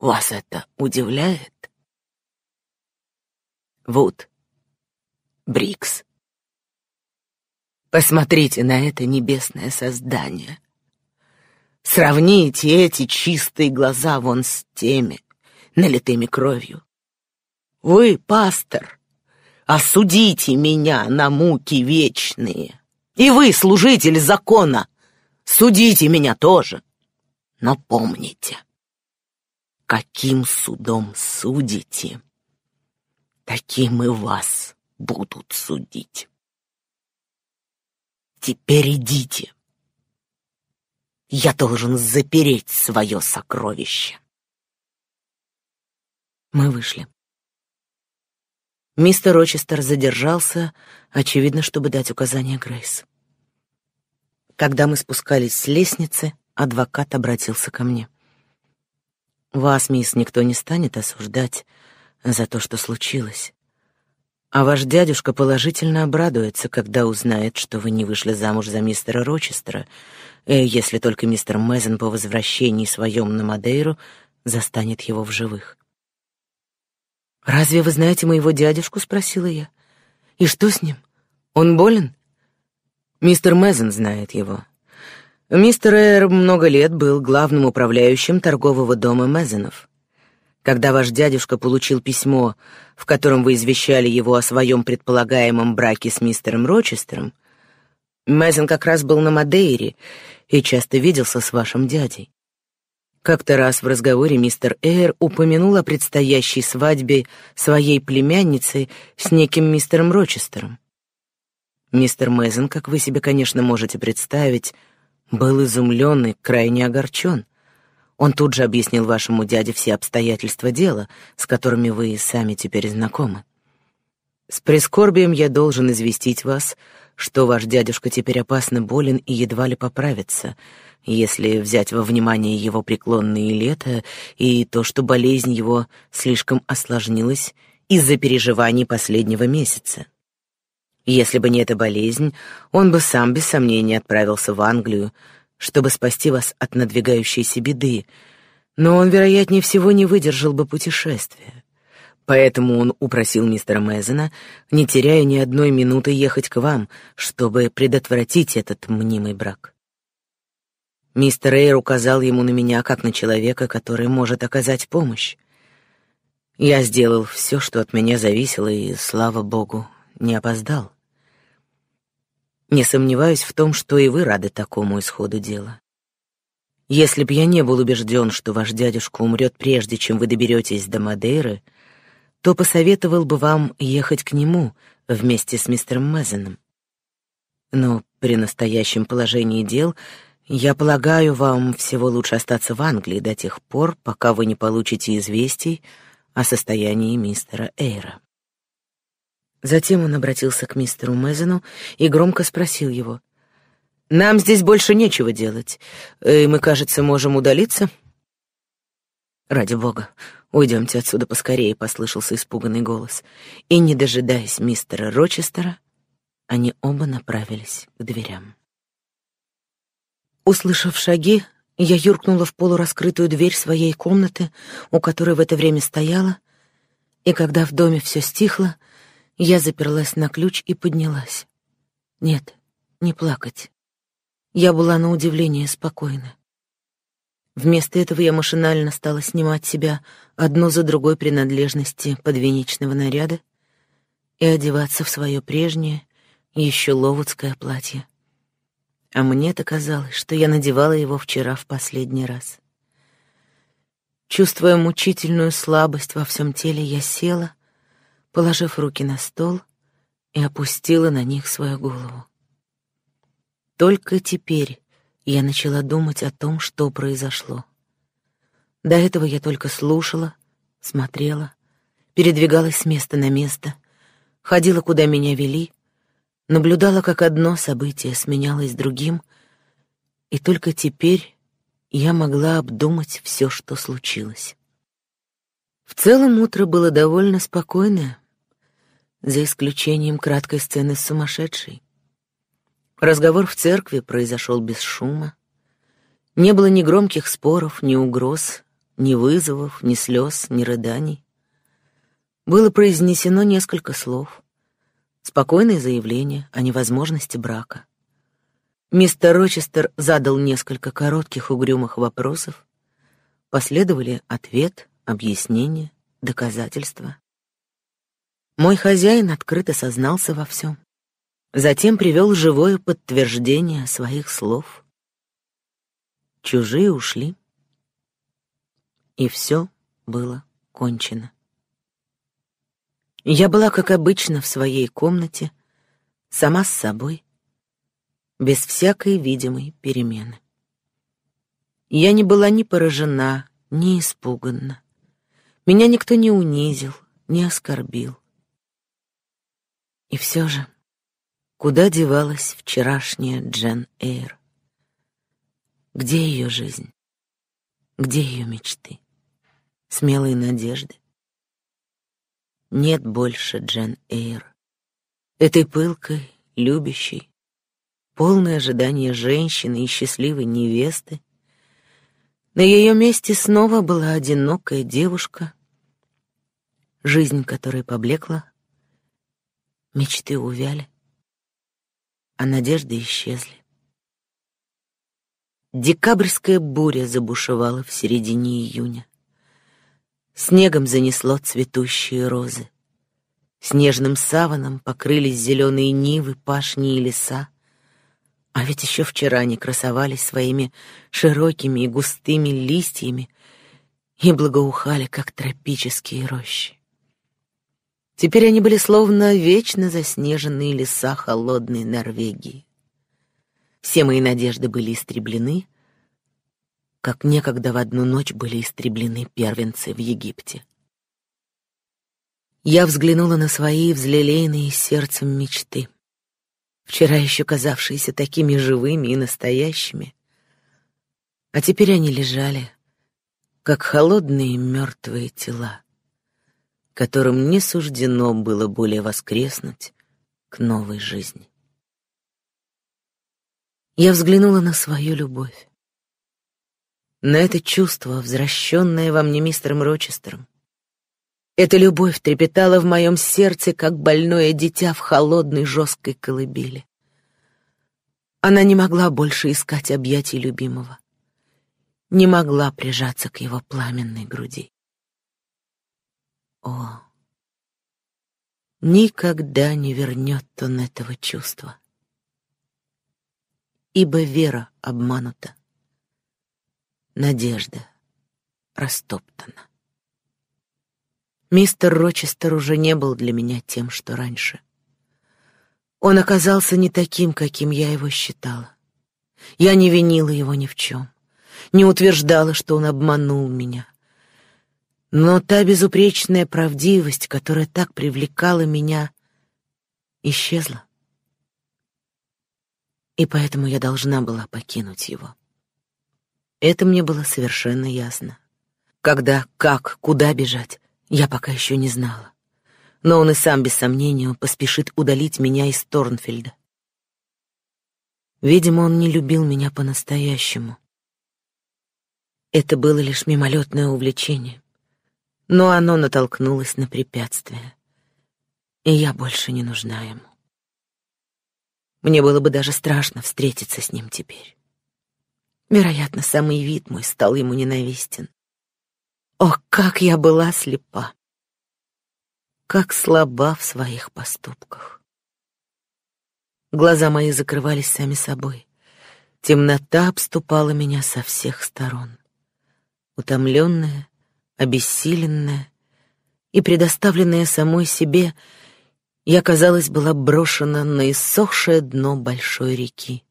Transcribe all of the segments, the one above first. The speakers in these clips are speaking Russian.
Вас это удивляет? Вуд. Брикс. Посмотрите на это небесное создание. Сравните эти чистые глаза вон с теми, налитыми кровью. Вы, пастор, осудите меня на муки вечные. И вы, служитель закона, судите меня тоже. Но помните, каким судом судите, таким и вас будут судить. Теперь идите. Я должен запереть свое сокровище. Мы вышли. Мистер Рочестер задержался, очевидно, чтобы дать указание Грейс. Когда мы спускались с лестницы, адвокат обратился ко мне. «Вас, мисс, никто не станет осуждать за то, что случилось. А ваш дядюшка положительно обрадуется, когда узнает, что вы не вышли замуж за мистера Рочестера, э, если только мистер Мэзен по возвращении своем на Мадейру застанет его в живых. «Разве вы знаете моего дядюшку?» — спросила я. «И что с ним? Он болен?» «Мистер Мэзен знает его. Мистер Эйр много лет был главным управляющим торгового дома Мэзенов. Когда ваш дядюшка получил письмо, в котором вы извещали его о своем предполагаемом браке с мистером Рочестером, Мэзен как раз был на Мадейре и часто виделся с вашим дядей. Как-то раз в разговоре мистер Эйр упомянул о предстоящей свадьбе своей племянницы с неким мистером Рочестером. Мистер Мэзен, как вы себе, конечно, можете представить, был изумлен и крайне огорчен. Он тут же объяснил вашему дяде все обстоятельства дела, с которыми вы и сами теперь знакомы. С прискорбием я должен известить вас, что ваш дядюшка теперь опасно болен и едва ли поправится — если взять во внимание его преклонные лета и то, что болезнь его слишком осложнилась из-за переживаний последнего месяца. Если бы не эта болезнь, он бы сам без сомнения отправился в Англию, чтобы спасти вас от надвигающейся беды, но он, вероятнее всего, не выдержал бы путешествия. Поэтому он упросил мистера Мэзена, не теряя ни одной минуты, ехать к вам, чтобы предотвратить этот мнимый брак. Мистер Эйр указал ему на меня, как на человека, который может оказать помощь. Я сделал все, что от меня зависело, и, слава богу, не опоздал. Не сомневаюсь в том, что и вы рады такому исходу дела. Если б я не был убежден, что ваш дядюшка умрет прежде, чем вы доберетесь до Мадейры, то посоветовал бы вам ехать к нему вместе с мистером Мезеном. Но при настоящем положении дел — я полагаю, вам всего лучше остаться в Англии до тех пор, пока вы не получите известий о состоянии мистера Эйра. Затем он обратился к мистеру Мезену и громко спросил его: "Нам здесь больше нечего делать, и мы, кажется, можем удалиться?" "Ради бога, уйдемте отсюда поскорее", послышался испуганный голос. И не дожидаясь мистера Рочестера, они оба направились к дверям. Услышав шаги, я юркнула в полураскрытую дверь своей комнаты, у которой в это время стояла, и когда в доме все стихло, я заперлась на ключ и поднялась. Нет, не плакать. Я была на удивление спокойна. Вместо этого я машинально стала снимать себя одну за другой принадлежности подвенечного наряда и одеваться в свое прежнее, еще ловудское платье. А мне-то казалось, что я надевала его вчера в последний раз. Чувствуя мучительную слабость во всем теле, я села, положив руки на стол и опустила на них свою голову. Только теперь я начала думать о том, что произошло. До этого я только слушала, смотрела, передвигалась с места на место, ходила, куда меня вели, наблюдала, как одно событие сменялось другим, и только теперь я могла обдумать все, что случилось. В целом утро было довольно спокойное, за исключением краткой сцены с сумасшедшей. Разговор в церкви произошел без шума. Не было ни громких споров, ни угроз, ни вызовов, ни слез, ни рыданий. Было произнесено несколько слов. Спокойное заявление о невозможности брака. Мистер Рочестер задал несколько коротких угрюмых вопросов. Последовали ответ, объяснение, доказательства. Мой хозяин открыто сознался во всем. Затем привел живое подтверждение своих слов. Чужие ушли, и все было кончено. Я была, как обычно, в своей комнате, сама с собой, без всякой видимой перемены. Я не была ни поражена, ни испуганна. Меня никто не унизил, не оскорбил. И все же, куда девалась вчерашняя Джен Эйр? Где ее жизнь? Где ее мечты? Смелые надежды? Нет больше Джен Эйр. Этой пылкой, любящей, полной ожидания женщины и счастливой невесты. На ее месте снова была одинокая девушка, жизнь которой поблекла, мечты увяли, а надежды исчезли. Декабрьская буря забушевала в середине июня. Снегом занесло цветущие розы. Снежным саваном покрылись зеленые нивы, пашни и леса. А ведь еще вчера они красовались своими широкими и густыми листьями и благоухали, как тропические рощи. Теперь они были словно вечно заснеженные леса холодной Норвегии. Все мои надежды были истреблены, как некогда в одну ночь были истреблены первенцы в Египте. Я взглянула на свои взлелеянные сердцем мечты, вчера еще казавшиеся такими живыми и настоящими, а теперь они лежали, как холодные мертвые тела, которым не суждено было более воскреснуть к новой жизни. Я взглянула на свою любовь. На это чувство, возвращенное во мне мистером Рочестером. Эта любовь трепетала в моем сердце, как больное дитя в холодной жесткой колыбели. Она не могла больше искать объятий любимого, не могла прижаться к его пламенной груди. О, никогда не вернет он этого чувства ибо вера обманута, надежда растоптана. Мистер Рочестер уже не был для меня тем, что раньше. Он оказался не таким, каким я его считала. Я не винила его ни в чем, не утверждала, что он обманул меня. Но та безупречная правдивость, которая так привлекала меня, исчезла и поэтому я должна была покинуть его. Это мне было совершенно ясно. Когда, как, куда бежать, я пока еще не знала. Но он и сам, без сомнения, поспешит удалить меня из Торнфельда. Видимо, он не любил меня по-настоящему. Это было лишь мимолетное увлечение, но оно натолкнулось на препятствие, и я больше не нужна ему. Мне было бы даже страшно встретиться с ним теперь. Вероятно, самый вид мой стал ему ненавистен. Ох, как я была слепа! Как слаба в своих поступках. Глаза мои закрывались сами собой. Темнота обступала меня со всех сторон. Утомленная, обессиленная и предоставленная самой себе — я, казалось, была брошена на иссохшее дно большой реки.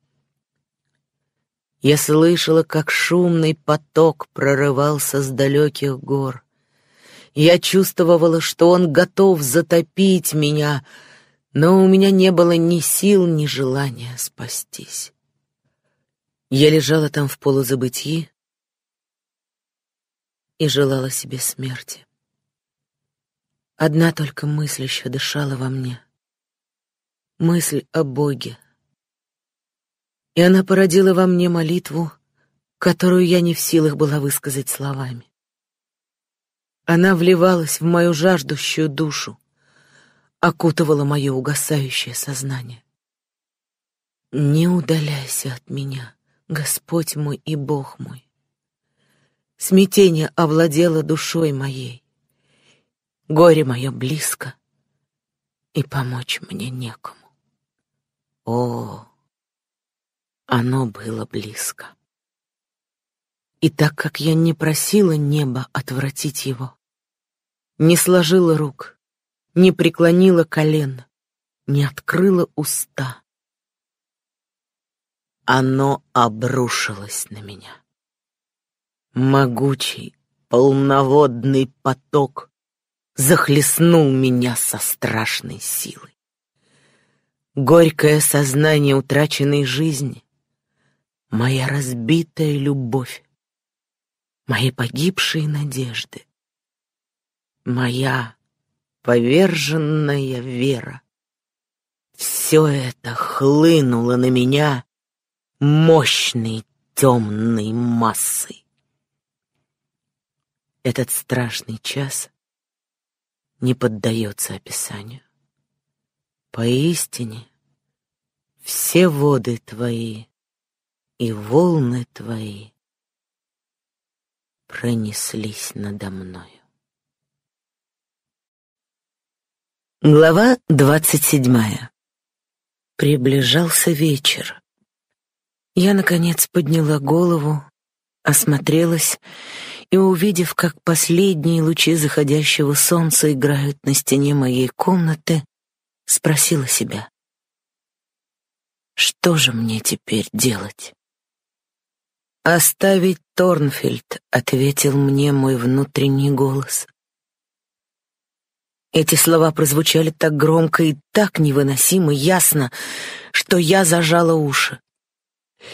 Я слышала, как шумный поток прорывался с далеких гор. Я чувствовала, что он готов затопить меня, но у меня не было ни сил, ни желания спастись. Я лежала там в полузабытии и желала себе смерти. Одна только мысль еще дышала во мне. Мысль о Боге. И она породила во мне молитву, которую я не в силах была высказать словами. Она вливалась в мою жаждущую душу, окутывала мое угасающее сознание. Не удаляйся от меня, Господь мой и Бог мой. Смятение овладело душой моей. Горе мое близко, и помочь мне некому. О, оно было близко. И так как я не просила неба отвратить его, не сложила рук, не преклонила колен, не открыла уста, оно обрушилось на меня. Могучий, полноводный поток захлестнул меня со страшной силой. Горькое сознание утраченной жизни, моя разбитая любовь, мои погибшие надежды, моя поверженная вера. Все это хлынуло на меня мощной темной массой. Этот страшный час не поддается описанию. Поистине, все воды твои и волны твои пронеслись надо мною. Глава двадцать седьмая. Приближался вечер. Я, наконец, подняла голову, осмотрелась и, увидев, как последние лучи заходящего солнца играют на стене моей комнаты, спросила себя, что же мне теперь делать? «Оставить Торнфельд», — ответил мне мой внутренний голос. Эти слова прозвучали так громко и так невыносимо ясно, что я зажала уши.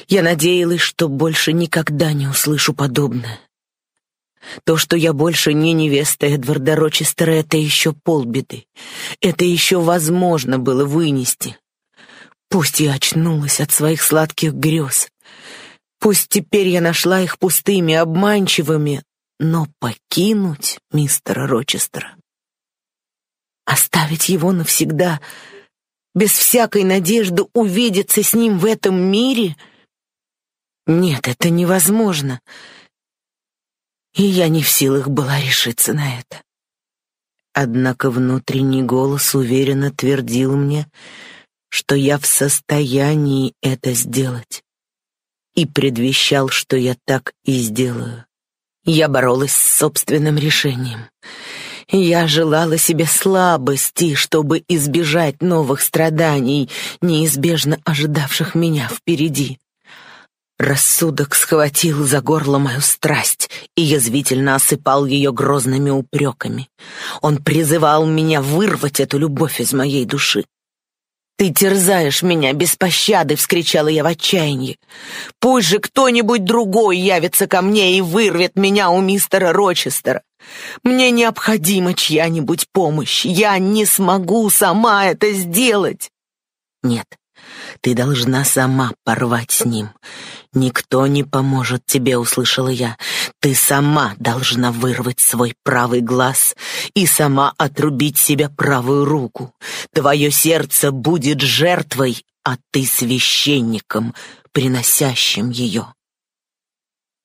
Я надеялась, что больше никогда не услышу подобное. То, что я больше не невеста Эдварда Рочестера, это еще полбеды. Это еще возможно было вынести. Пусть я очнулась от своих сладких грез. Пусть теперь я нашла их пустыми, обманчивыми, но покинуть мистера Рочестера, оставить его навсегда, без всякой надежды увидеться с ним в этом мире — нет, это невозможно. И я не в силах была решиться на это. Однако внутренний голос уверенно твердил мне, что я в состоянии это сделать, и предвещал, что я так и сделаю. Я боролась с собственным решением. Я желала себе слабости, чтобы избежать новых страданий, неизбежно ожидавших меня впереди. Рассудок схватил за горло мою страсть и язвительно осыпал ее грозными упреками. Он призывал меня вырвать эту любовь из моей души. «Ты терзаешь меня без пощады!» — вскричала я в отчаянии. «Пусть же кто-нибудь другой явится ко мне и вырвет меня у мистера Рочестера. Мне необходима чья-нибудь помощь. Я не смогу сама это сделать!» «Нет, ты должна сама порвать с ним. Никто не поможет тебе, услышала я. Ты сама должна вырвать свой правый глаз и сама отрубить себе правую руку. Твое сердце будет жертвой, а ты священником, приносящим ее.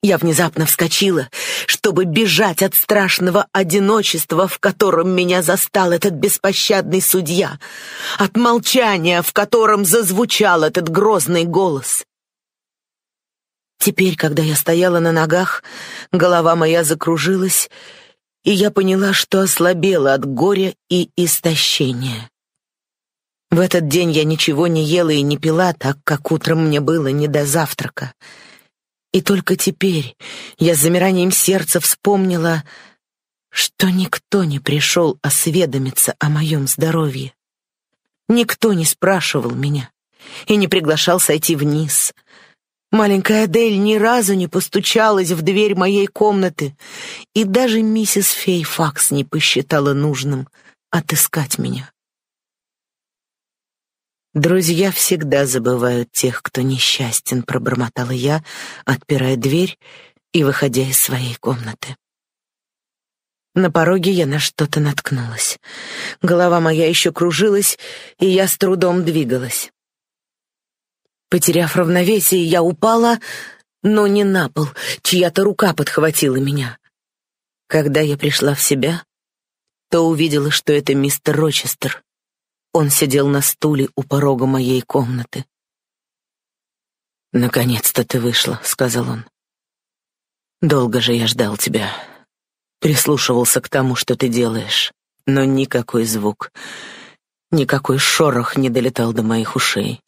Я внезапно вскочила, чтобы бежать от страшного одиночества, в котором меня застал этот беспощадный судья, от молчания, в котором зазвучал этот грозный голос. Теперь, когда я стояла на ногах, голова моя закружилась, и я поняла, что ослабела от горя и истощения. В этот день я ничего не ела и не пила, так как утром мне было не до завтрака — и только теперь я с замиранием сердца вспомнила, что никто не пришел осведомиться о моем здоровье. Никто не спрашивал меня и не приглашал сойти вниз. Маленькая Адель ни разу не постучалась в дверь моей комнаты, и даже миссис Фейфакс не посчитала нужным отыскать меня. «Друзья всегда забывают тех, кто несчастен», — пробормотала я, отпирая дверь и выходя из своей комнаты. На пороге я на что-то наткнулась. Голова моя еще кружилась, и я с трудом двигалась. Потеряв равновесие, я упала, но не на пол, чья-то рука подхватила меня. Когда я пришла в себя, то увидела, что это мистер Рочестер. Он сидел на стуле у порога моей комнаты. «Наконец-то ты вышла», — сказал он. «Долго же я ждал тебя. Прислушивался к тому, что ты делаешь, но никакой звук, никакой шорох не долетал до моих ушей.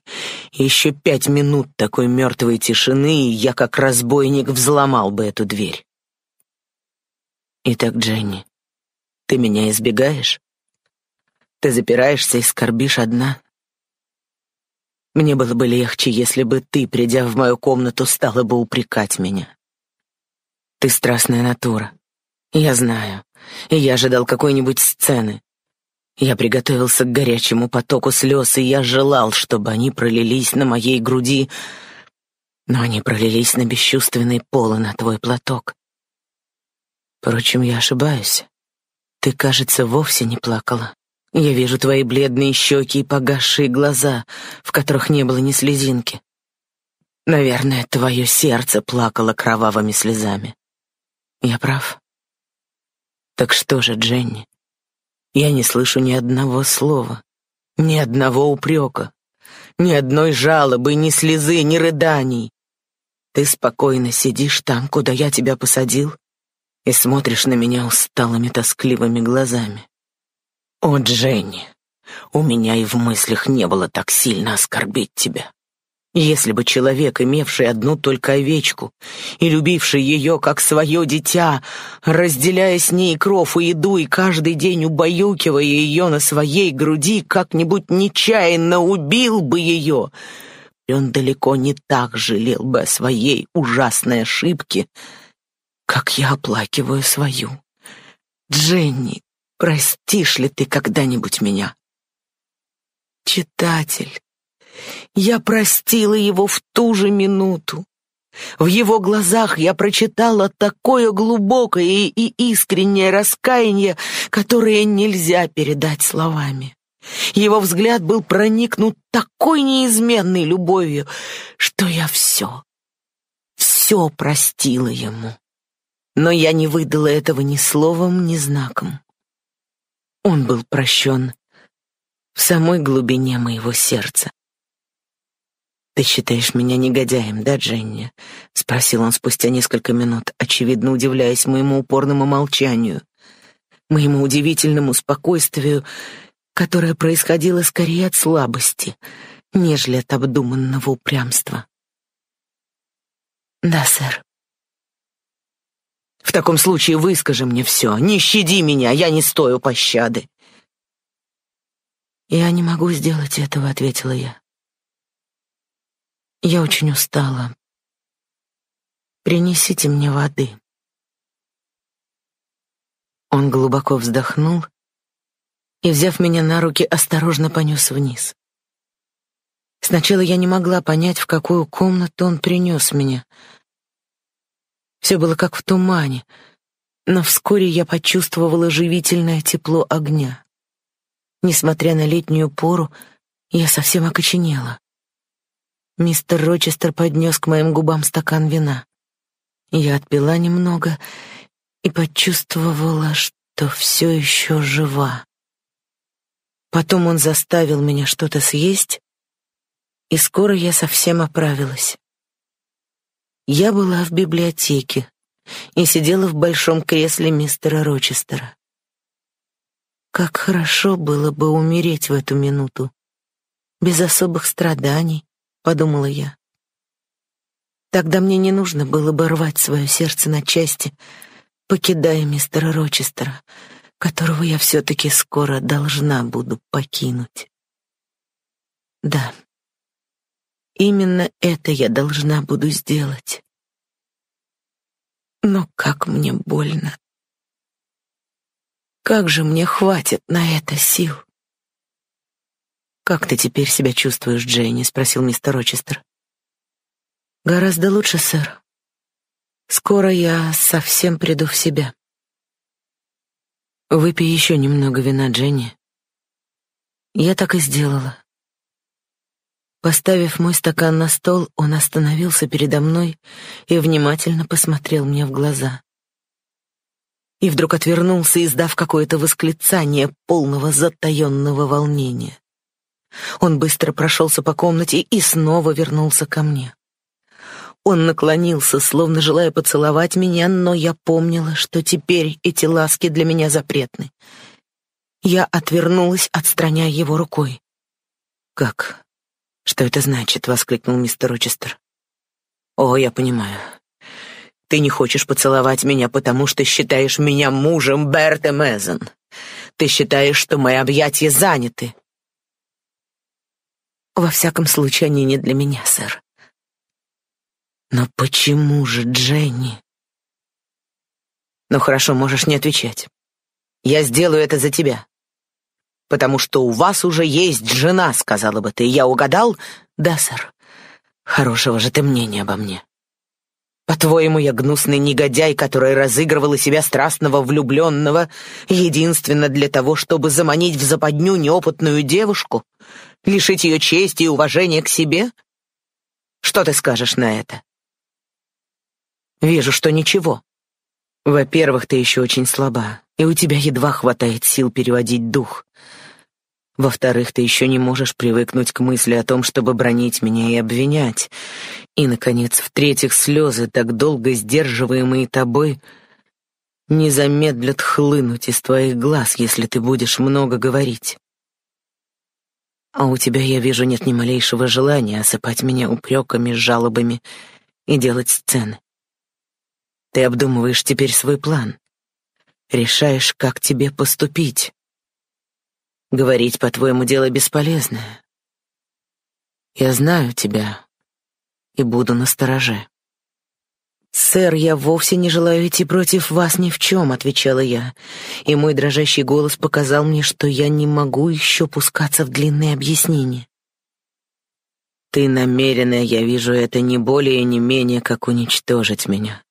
Еще пять минут такой мертвой тишины, и я, как разбойник, взломал бы эту дверь. Итак, Дженни, ты меня избегаешь? Ты запираешься и скорбишь одна? Мне было бы легче, если бы ты, придя в мою комнату, стала бы упрекать меня. Ты страстная натура. Я знаю. И я ожидал какой-нибудь сцены. Я приготовился к горячему потоку слез, и я желал, чтобы они пролились на моей груди, но они пролились на бесчувственный пол и на твой платок. Впрочем, я ошибаюсь. Ты, кажется, вовсе не плакала. Я вижу твои бледные щеки и погасшие глаза, в которых не было ни слезинки. Наверное, твое сердце плакало кровавыми слезами. Я прав? Так что же, Дженни? Я не слышу ни одного слова, ни одного упрека, ни одной жалобы, ни слезы, ни рыданий. Ты спокойно сидишь там, куда я тебя посадил, и смотришь на меня усталыми тоскливыми глазами. «О, Дженни, у меня и в мыслях не было так сильно оскорбить тебя. Если бы человек, имевший одну только овечку и любивший ее как свое дитя, разделяя с ней кров и еду и каждый день убаюкивая ее на своей груди, как-нибудь нечаянно убил бы ее, он далеко не так жалел бы о своей ужасной ошибке, как я оплакиваю свою. Дженни, Простишь ли ты когда-нибудь меня? Читатель, я простила его в ту же минуту. В его глазах я прочитала такое глубокое и искреннее раскаяние, которое нельзя передать словами. Его взгляд был проникнут такой неизменной любовью, что я все, все простила ему. Но я не выдала этого ни словом, ни знаком. Он был прощен в самой глубине моего сердца. «Ты считаешь меня негодяем, да, Дженни?» — спросил он спустя несколько минут, очевидно удивляясь моему упорному молчанию, моему удивительному спокойствию, которое происходило скорее от слабости, нежели от обдуманного упрямства. «Да, сэр», в таком случае выскажи мне все. Не щади меня, я не стою пощады. Я не могу сделать этого, ответила я. Я очень устала. Принесите мне воды. Он глубоко вздохнул и, взяв меня на руки, осторожно понес вниз. Сначала я не могла понять, в какую комнату он принес меня — все было как в тумане, но вскоре я почувствовала живительное тепло огня. Несмотря на летнюю пору, я совсем окоченела. Мистер Рочестер поднес к моим губам стакан вина. Я отпила немного и почувствовала, что все еще жива. Потом он заставил меня что-то съесть, и скоро я совсем оправилась. Я была в библиотеке и сидела в большом кресле мистера Рочестера. Как хорошо было бы умереть в эту минуту, без особых страданий, подумала я. Тогда мне не нужно было бы рвать свое сердце на части, покидая мистера Рочестера, которого я все-таки скоро должна буду покинуть. Да, Именно это я должна буду сделать. Но как мне больно. Как же мне хватит на это сил? Как ты теперь себя чувствуешь, Дженни? спросил мистер Рочестер. Гораздо лучше, сэр. Скоро я совсем приду в себя. Выпей еще немного вина, Дженни. Я так и сделала. Поставив мой стакан на стол, он остановился передо мной и внимательно посмотрел мне в глаза. И вдруг отвернулся, издав какое-то восклицание полного затаенного волнения. Он быстро прошелся по комнате и снова вернулся ко мне. Он наклонился, словно желая поцеловать меня, но я помнила, что теперь эти ласки для меня запретны. Я отвернулась, отстраняя его рукой. «Как? «Что это значит?» — воскликнул мистер Рочестер. «О, я понимаю. Ты не хочешь поцеловать меня, потому что считаешь меня мужем Берта Мезен. Ты считаешь, что мои объятия заняты». «Во всяком случае, они не для меня, сэр». «Но почему же, Дженни?» «Ну хорошо, можешь не отвечать. Я сделаю это за тебя потому что у вас уже есть жена, сказала бы ты. Я угадал? Да, сэр. Хорошего же ты мнения обо мне. По-твоему, я гнусный негодяй, который разыгрывал из себя страстного влюбленного, единственно для того, чтобы заманить в западню неопытную девушку, лишить ее чести и уважения к себе? Что ты скажешь на это? Вижу, что ничего. Во-первых, ты еще очень слаба, и у тебя едва хватает сил переводить дух. Во-вторых, ты еще не можешь привыкнуть к мысли о том, чтобы бронить меня и обвинять. И, наконец, в-третьих, слезы, так долго сдерживаемые тобой, не замедлят хлынуть из твоих глаз, если ты будешь много говорить. А у тебя, я вижу, нет ни малейшего желания осыпать меня упреками, жалобами и делать сцены. Ты обдумываешь теперь свой план. Решаешь, как тебе поступить. Говорить, по-твоему, дело бесполезное. Я знаю тебя и буду настороже. «Сэр, я вовсе не желаю идти против вас ни в чем», — отвечала я, и мой дрожащий голос показал мне, что я не могу еще пускаться в длинные объяснения. «Ты намерена, я вижу это не более и не менее, как уничтожить меня.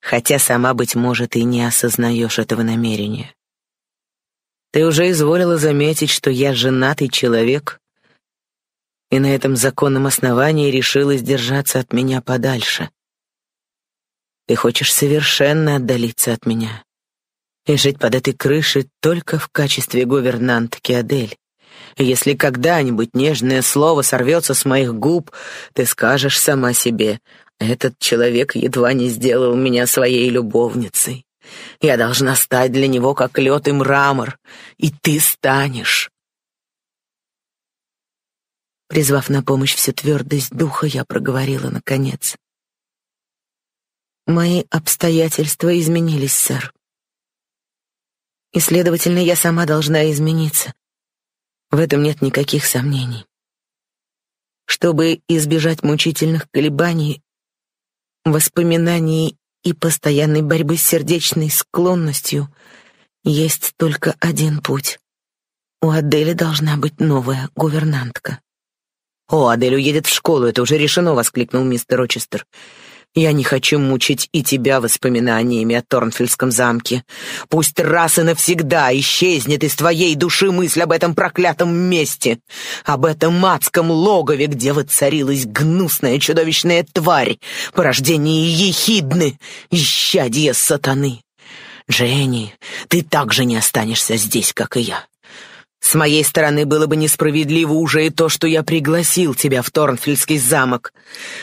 Хотя сама, быть может, и не осознаешь этого намерения. Ты уже изволила заметить, что я женатый человек, и на этом законном основании решила держаться от меня подальше. Ты хочешь совершенно отдалиться от меня и жить под этой крышей только в качестве гувернантки Адель. И если когда-нибудь нежное слово сорвется с моих губ, ты скажешь сама себе, этот человек едва не сделал меня своей любовницей. Я должна стать для него как лед и мрамор, и ты станешь. Призвав на помощь всю твердость духа, я проговорила наконец. Мои обстоятельства изменились, сэр. И, следовательно, я сама должна измениться. В этом нет никаких сомнений. Чтобы избежать мучительных колебаний, воспоминаний и постоянной борьбы с сердечной склонностью есть только один путь. У Адели должна быть новая гувернантка. «О, Адель уедет в школу, это уже решено!» — воскликнул мистер Рочестер. Я не хочу мучить и тебя воспоминаниями о Торнфельдском замке. Пусть раз и навсегда исчезнет из твоей души мысль об этом проклятом месте, об этом адском логове, где воцарилась гнусная чудовищная тварь, порождение ехидны, исчадие сатаны. Дженни, ты также не останешься здесь, как и я. С моей стороны было бы несправедливо уже и то, что я пригласил тебя в Торнфельдский замок.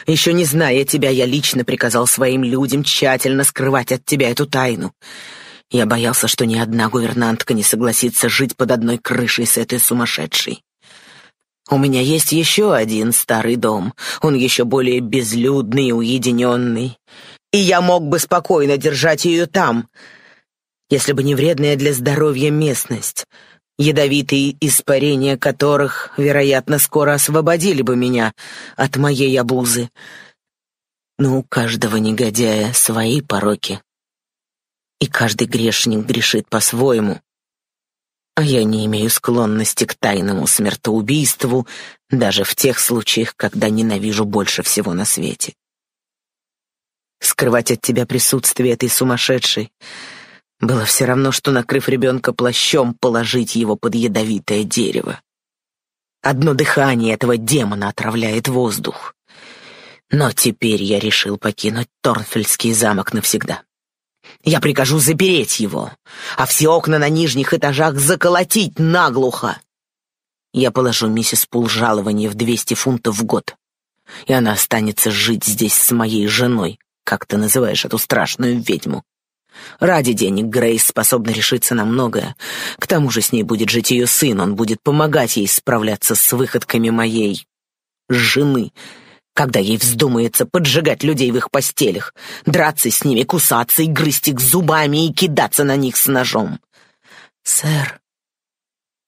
Еще не зная тебя, я лично приказал своим людям тщательно скрывать от тебя эту тайну. Я боялся, что ни одна гувернантка не согласится жить под одной крышей с этой сумасшедшей. У меня есть еще один старый дом, он еще более безлюдный и уединенный, и я мог бы спокойно держать ее там, если бы не вредная для здоровья местность — ядовитые испарения которых, вероятно, скоро освободили бы меня от моей обузы. Но у каждого негодяя свои пороки, и каждый грешник грешит по-своему. А я не имею склонности к тайному смертоубийству даже в тех случаях, когда ненавижу больше всего на свете. Скрывать от тебя присутствие этой сумасшедшей Было все равно, что, накрыв ребенка плащом, положить его под ядовитое дерево. Одно дыхание этого демона отравляет воздух. Но теперь я решил покинуть Торнфельдский замок навсегда. Я прикажу запереть его, а все окна на нижних этажах заколотить наглухо. Я положу миссис Пул жалование в 200 фунтов в год, и она останется жить здесь с моей женой, как ты называешь эту страшную ведьму. Ради денег Грейс способна решиться на многое. К тому же с ней будет жить ее сын, он будет помогать ей справляться с выходками моей жены, когда ей вздумается поджигать людей в их постелях, драться с ними, кусаться и грызть их зубами и кидаться на них с ножом. Сэр,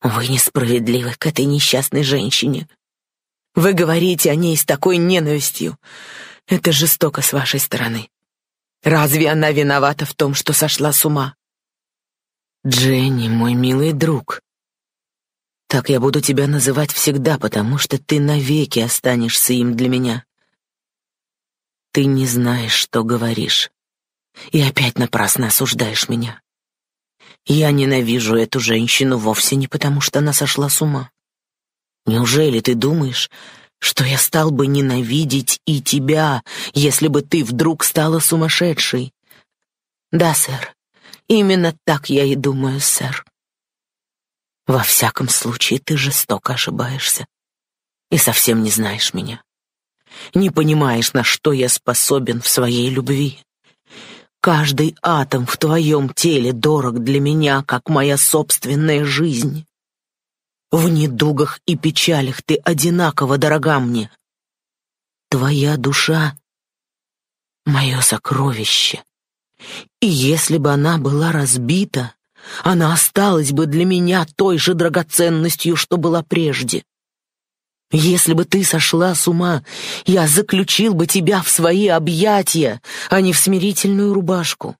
вы несправедливы к этой несчастной женщине. Вы говорите о ней с такой ненавистью. Это жестоко с вашей стороны. Разве она виновата в том, что сошла с ума? Дженни, мой милый друг, так я буду тебя называть всегда, потому что ты навеки останешься им для меня. Ты не знаешь, что говоришь, и опять напрасно осуждаешь меня. Я ненавижу эту женщину вовсе не потому, что она сошла с ума. Неужели ты думаешь, что я стал бы ненавидеть и тебя, если бы ты вдруг стала сумасшедшей? Да, сэр, именно так я и думаю, сэр. Во всяком случае, ты жестоко ошибаешься и совсем не знаешь меня. Не понимаешь, на что я способен в своей любви. Каждый атом в твоем теле дорог для меня, как моя собственная жизнь. В недугах и печалях ты одинаково дорога мне. Твоя душа — мое сокровище. И если бы она была разбита, она осталась бы для меня той же драгоценностью, что была прежде. Если бы ты сошла с ума, я заключил бы тебя в свои объятия, а не в смирительную рубашку.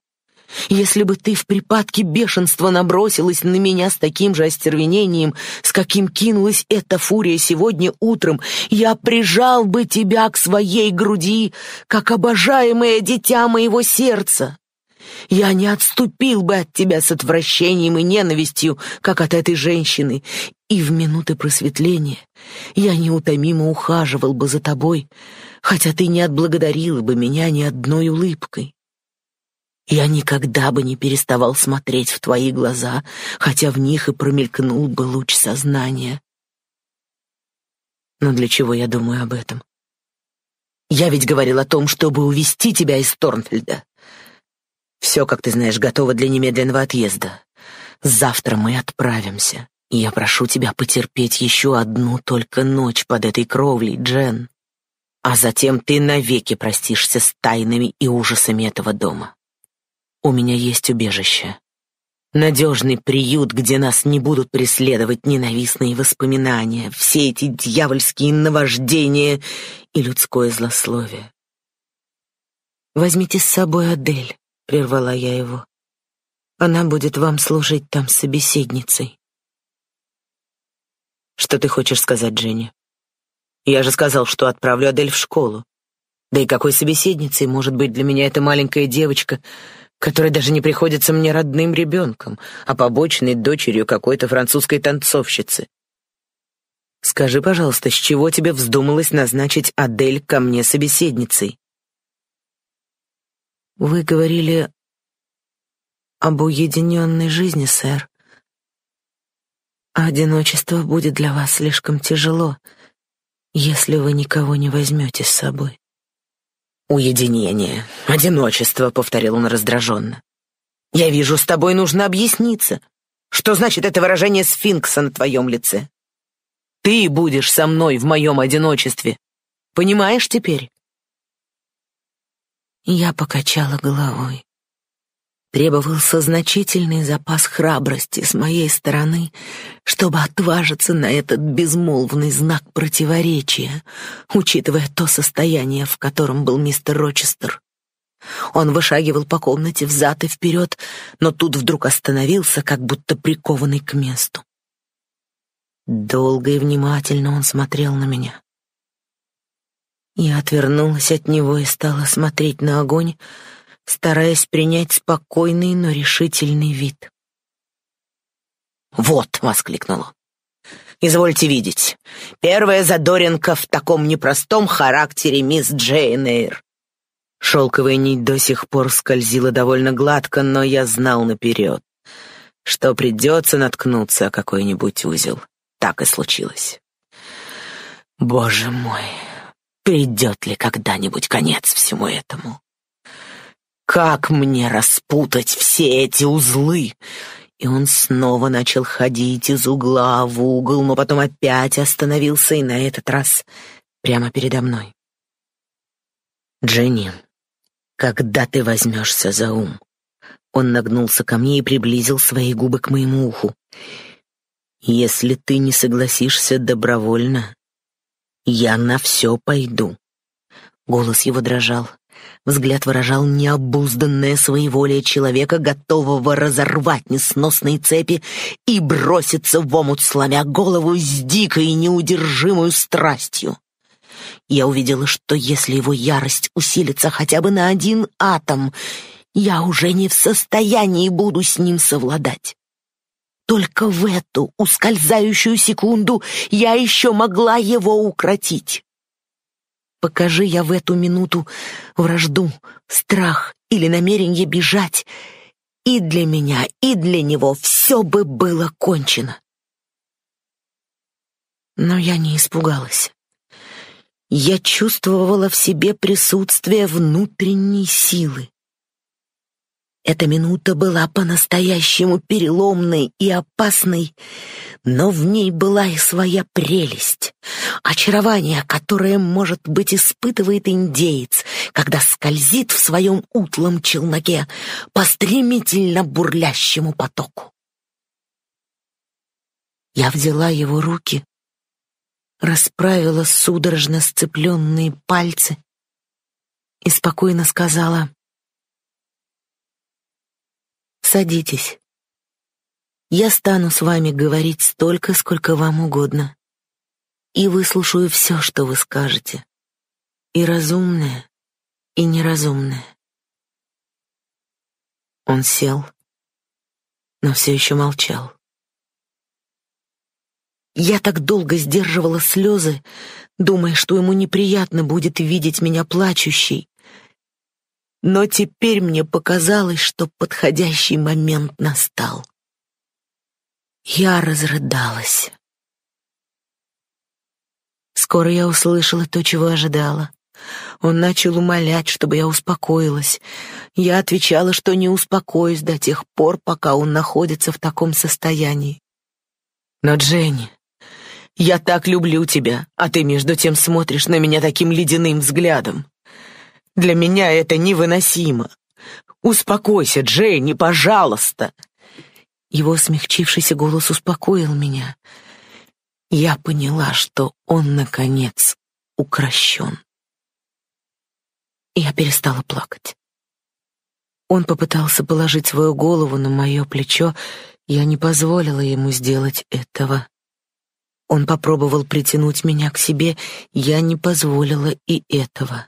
Если бы ты в припадке бешенства набросилась на меня с таким же остервенением, с каким кинулась эта фурия сегодня утром, я прижал бы тебя к своей груди, как обожаемое дитя моего сердца. Я не отступил бы от тебя с отвращением и ненавистью, как от этой женщины, и в минуты просветления я неутомимо ухаживал бы за тобой, хотя ты не отблагодарила бы меня ни одной улыбкой. Я никогда бы не переставал смотреть в твои глаза, хотя в них и промелькнул бы луч сознания. Но для чего я думаю об этом? Я ведь говорил о том, чтобы увести тебя из Торнфельда. Все, как ты знаешь, готово для немедленного отъезда. Завтра мы отправимся. Я прошу тебя потерпеть еще одну только ночь под этой кровлей, Джен. А затем ты навеки простишься с тайнами и ужасами этого дома. У меня есть убежище. Надежный приют, где нас не будут преследовать ненавистные воспоминания, все эти дьявольские наваждения и людское злословие. Возьмите с собой Адель. — прервала я его. «Она будет вам служить там собеседницей». «Что ты хочешь сказать, Дженни? Я же сказал, что отправлю Адель в школу. Да и какой собеседницей может быть для меня эта маленькая девочка, которая даже не приходится мне родным ребенком, а побочной дочерью какой-то французской танцовщицы? Скажи, пожалуйста, с чего тебе вздумалось назначить Адель ко мне собеседницей?» Вы говорили об уединенной жизни, сэр. Одиночество будет для вас слишком тяжело, если вы никого не возьмете с собой. «Уединение, одиночество», — повторил он раздраженно. «Я вижу, с тобой нужно объясниться. Что значит это выражение сфинкса на твоем лице? Ты будешь со мной в моем одиночестве. Понимаешь теперь?» Я покачала головой. Требовался значительный запас храбрости с моей стороны, чтобы отважиться на этот безмолвный знак противоречия, учитывая то состояние, в котором был мистер Рочестер. Он вышагивал по комнате взад и вперед, но тут вдруг остановился, как будто прикованный к месту. Долго и внимательно он смотрел на меня. Я отвернулась от него и стала смотреть на огонь, стараясь принять спокойный, но решительный вид. «Вот!» — воскликнул. «Извольте видеть, первая задоринка в таком непростом характере мисс Джейн Эйр. Шелковая нить до сих пор скользила довольно гладко, но я знал наперед, что придется наткнуться о какой-нибудь узел. Так и случилось. Боже мой, придет ли когда-нибудь конец всему этому? Как мне распутать все эти узлы? И он снова начал ходить из угла в угол, но потом опять остановился и на этот раз прямо передо мной. Дженни, когда ты возьмешься за ум? Он нагнулся ко мне и приблизил свои губы к моему уху. Если ты не согласишься добровольно, я на все пойду. Голос его дрожал. Взгляд выражал необузданное своеволие человека, готового разорвать несносные цепи и броситься в омут, сломя голову с дикой и неудержимой страстью. Я увидела, что если его ярость усилится хотя бы на один атом, я уже не в состоянии буду с ним совладать. Только в эту ускользающую секунду я еще могла его укротить. Покажи я в эту минуту вражду, страх или намерение бежать, и для меня, и для него все бы было кончено. Но я не испугалась. Я чувствовала в себе присутствие внутренней силы. Эта минута была по-настоящему переломной и опасной, но в ней была и своя прелесть, очарование, которое, может быть, испытывает индеец, когда скользит в своем утлом челноке по стремительно бурлящему потоку. Я взяла его руки расправила судорожно сцепленные пальцы и спокойно сказала «Садитесь. Я стану с вами говорить столько, сколько вам угодно, и выслушаю все, что вы скажете, и разумное, и неразумное». Он сел, но все еще молчал. Я так долго сдерживала слезы, думая, что ему неприятно будет видеть меня плачущей. Но теперь мне показалось, что подходящий момент настал. Я разрыдалась. Скоро я услышала то, чего ожидала. Он начал умолять, чтобы я успокоилась. Я отвечала, что не успокоюсь до тех пор, пока он находится в таком состоянии. Но Дженни, я так люблю тебя, а ты между тем смотришь на меня таким ледяным взглядом. Для меня это невыносимо. Успокойся, Джейни, пожалуйста. Его смягчившийся голос успокоил меня. Я поняла, что он, наконец, укращен. Я перестала плакать. Он попытался положить свою голову на мое плечо, я не позволила ему сделать этого. Он попробовал притянуть меня к себе, я не позволила и этого.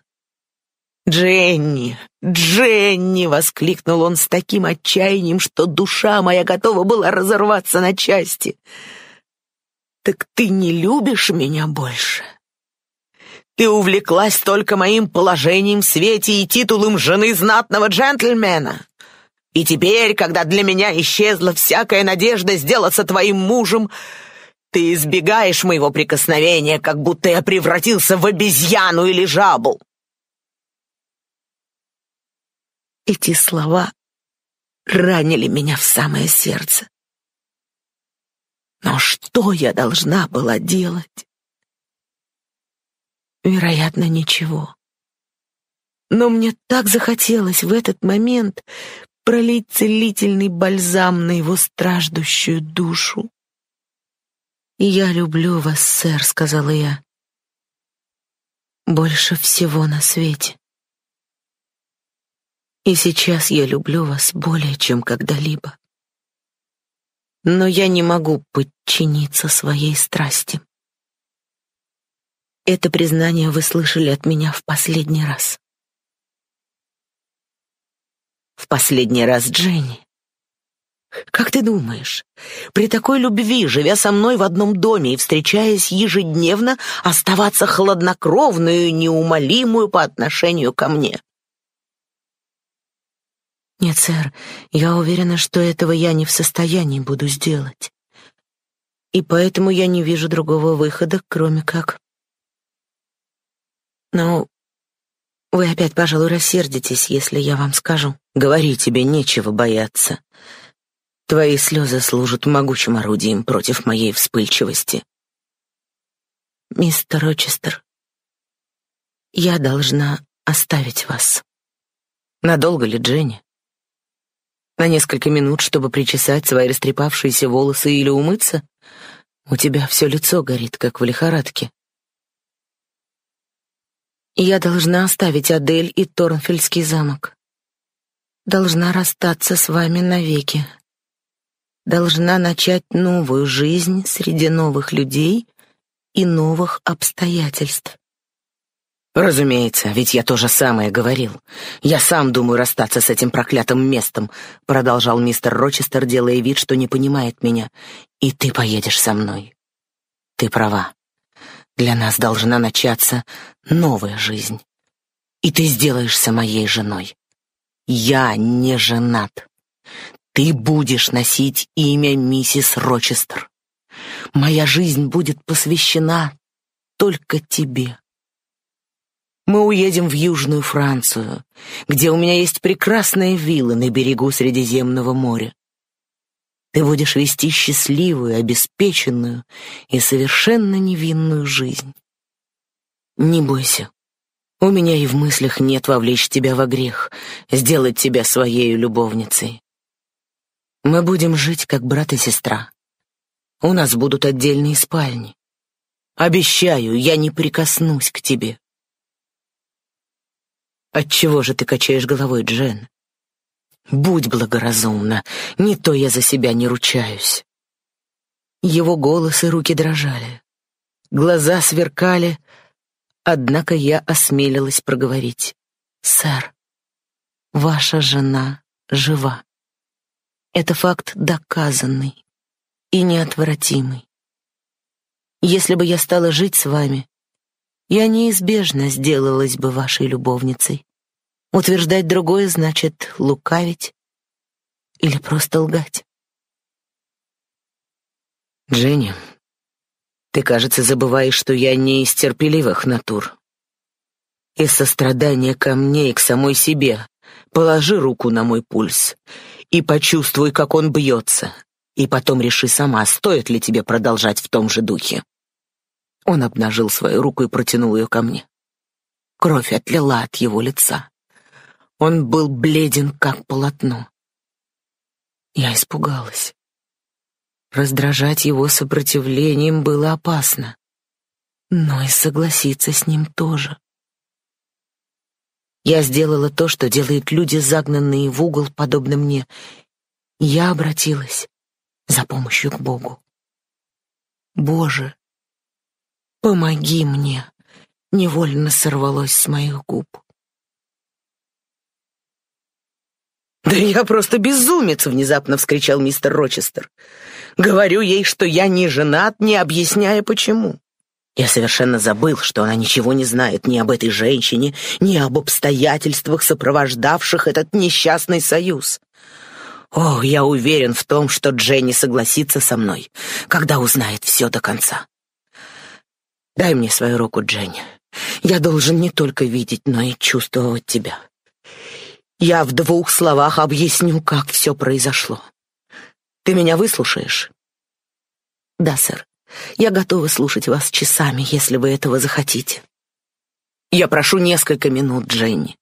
«Дженни! Дженни!» — воскликнул он с таким отчаянием, что душа моя готова была разорваться на части. «Так ты не любишь меня больше?» Ты увлеклась только моим положением в свете и титулом жены знатного джентльмена. И теперь, когда для меня исчезла всякая надежда сделаться твоим мужем, ты избегаешь моего прикосновения, как будто я превратился в обезьяну или жабу. Эти слова ранили меня в самое сердце. Но что я должна была делать? Вероятно, ничего. Но мне так захотелось в этот момент пролить целительный бальзам на его страждущую душу. «Я люблю вас, сэр», — сказала я. «Больше всего на свете. И сейчас я люблю вас более, чем когда-либо. Но я не могу подчиниться своей страсти. Это признание вы слышали от меня в последний раз. в последний раз, Дженни? Как ты думаешь, при такой любви, живя со мной в одном доме и встречаясь ежедневно, оставаться хладнокровную и неумолимую по отношению ко мне? Нет, сэр, я уверена, что этого я не в состоянии буду сделать. И поэтому я не вижу другого выхода, кроме как... Ну, вы опять, пожалуй, рассердитесь, если я вам скажу. Говори, тебе нечего бояться. Твои слезы служат могучим орудием против моей вспыльчивости. Мистер Рочестер, я должна оставить вас. Надолго ли, Дженни? На несколько минут, чтобы причесать свои растрепавшиеся волосы или умыться? У тебя все лицо горит, как в лихорадке. Я должна оставить Адель и Торнфельдский замок. Должна расстаться с вами навеки должна начать новую жизнь среди новых людей и новых обстоятельств. Разумеется, ведь я то же самое говорил. Я сам думаю расстаться с этим проклятым местом, продолжал мистер Рочестер, делая вид, что не понимает меня. И ты поедешь со мной. Ты права. Для нас должна начаться новая жизнь. И ты сделаешься моей женой. Я не женат. Ты будешь носить имя миссис Рочестер. Моя жизнь будет посвящена только тебе. Мы уедем в Южную Францию, где у меня есть прекрасные виллы на берегу Средиземного моря. Ты будешь вести счастливую, обеспеченную и совершенно невинную жизнь. Не бойся. У меня и в мыслях нет вовлечь тебя во грех, сделать тебя своей любовницей. Мы будем жить как брат и сестра. У нас будут отдельные спальни. Обещаю, я не прикоснусь к тебе. Отчего же ты качаешь головой, Джен? Будь благоразумна, не то я за себя не ручаюсь. Его голос и руки дрожали. Глаза сверкали, однако я осмелилась проговорить. «Сэр, ваша жена жива». Это факт доказанный и неотвратимый. Если бы я стала жить с вами, я неизбежно сделалась бы вашей любовницей. Утверждать другое значит лукавить или просто лгать. Дженни, ты, кажется, забываешь, что я не из терпеливых натур. Из сострадания ко мне и к самой себе положи руку на мой пульс и почувствуй, как он бьется, и потом реши сама, стоит ли тебе продолжать в том же духе. Он обнажил свою руку и протянул ее ко мне. Кровь отлила от его лица. Он был бледен, как полотно. Я испугалась. Раздражать его сопротивлением было опасно, но и согласиться с ним тоже. Я сделала то, что делают люди, загнанные в угол, подобно мне. Я обратилась за помощью к Богу. Боже, помоги мне, невольно сорвалось с моих губ. «Да я просто безумец!» — внезапно вскричал мистер Рочестер. «Говорю ей, что я не женат, не объясняя, почему. Я совершенно забыл, что она ничего не знает ни об этой женщине, ни об обстоятельствах, сопровождавших этот несчастный союз. О, я уверен в том, что Дженни согласится со мной, когда узнает все до конца. Дай мне свою руку, Дженни. Я должен не только видеть, но и чувствовать тебя. Я в двух словах объясню, как все произошло. Ты меня выслушаешь? Да, сэр. Я готова слушать вас часами, если вы этого захотите. Я прошу несколько минут, Дженни.